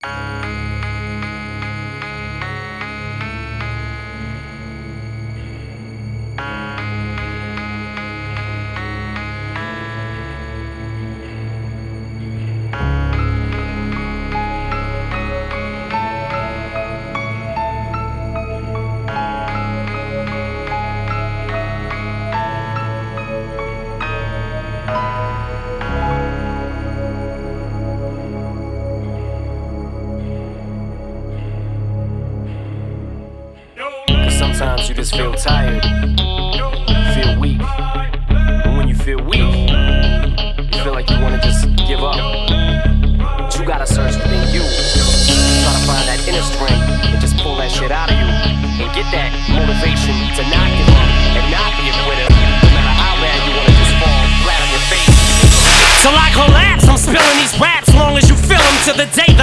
Cause sometimes you just feel tired, feel weak. And when you feel weak, you feel like you wanna just give up. But you gotta search within you. Try to find that inner strength and just pull that shit out of you. And get that motivation to not give up and not be a quitter. No matter how bad you wanna just fall flat on your face. Till I collapse, I'm spilling these raps long as you feel them. To the day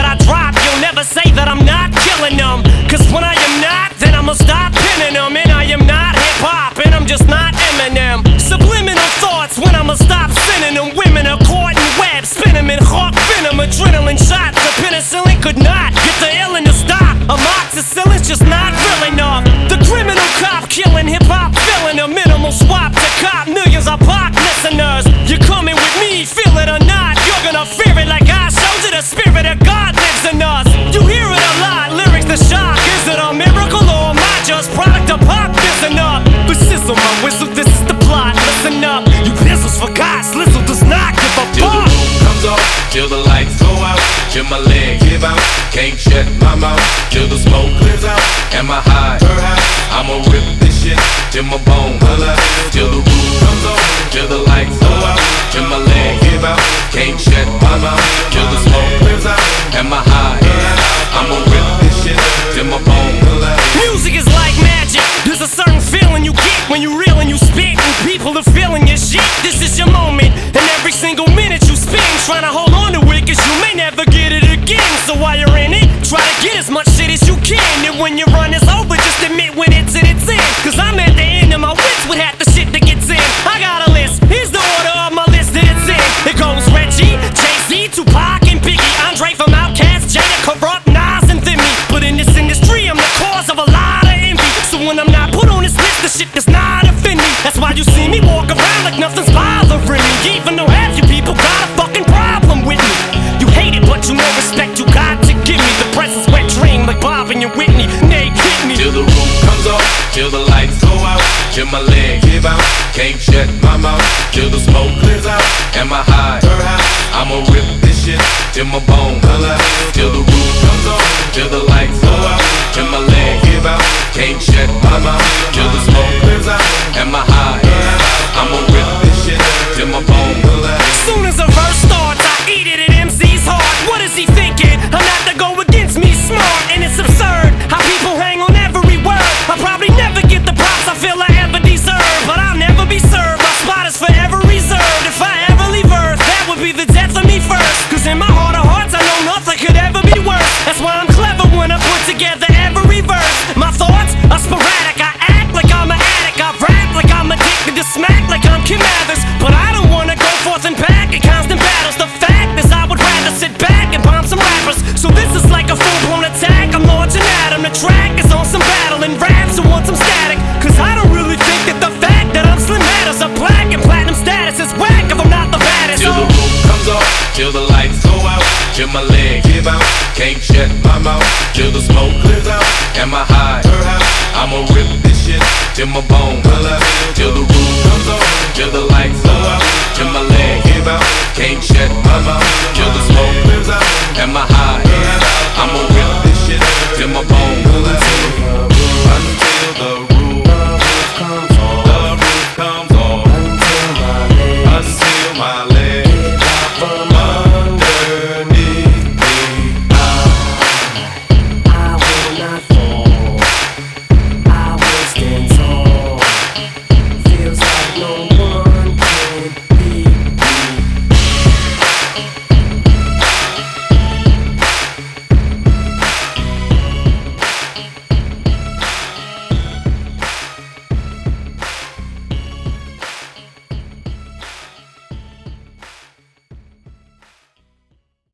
till the lights go out, till my legs give out. Can't shut my mouth, till the smoke clears out. Am I high? I'ma rip this shit till my bone holla. Till the roof comes off, till the lights go out, till my legs give out. Can't shut my mouth, till the smoke clears out. Am I high? I'ma when your run is over, just admit when it's in its end. Cause I'm at the end of my wits with half the shit that gets in. I got a list, here's the order of my list that it's in. It goes Reggie, Jay Z, Tupac, and Biggie. Andre from Outkast, Jada, Kurupt, Nas, and Thimmy. But in this industry, I'm the cause of a lot of envy. So when I'm not put on this list, the shit does not offend me. That's why you see me walk around like nothing's till the lights go out, till my legs give out. Can't shut my mouth, till the smoke clears out. Am I high? I'ma rip this shit till my bone holla. Till the A black and platinum status is whack if I'm not the baddest. Till the roof comes off, till the lights go out, till my legs give out. Can't shut my mouth, till the smoke clears out. Am I high? I'ma rip this shit till my bone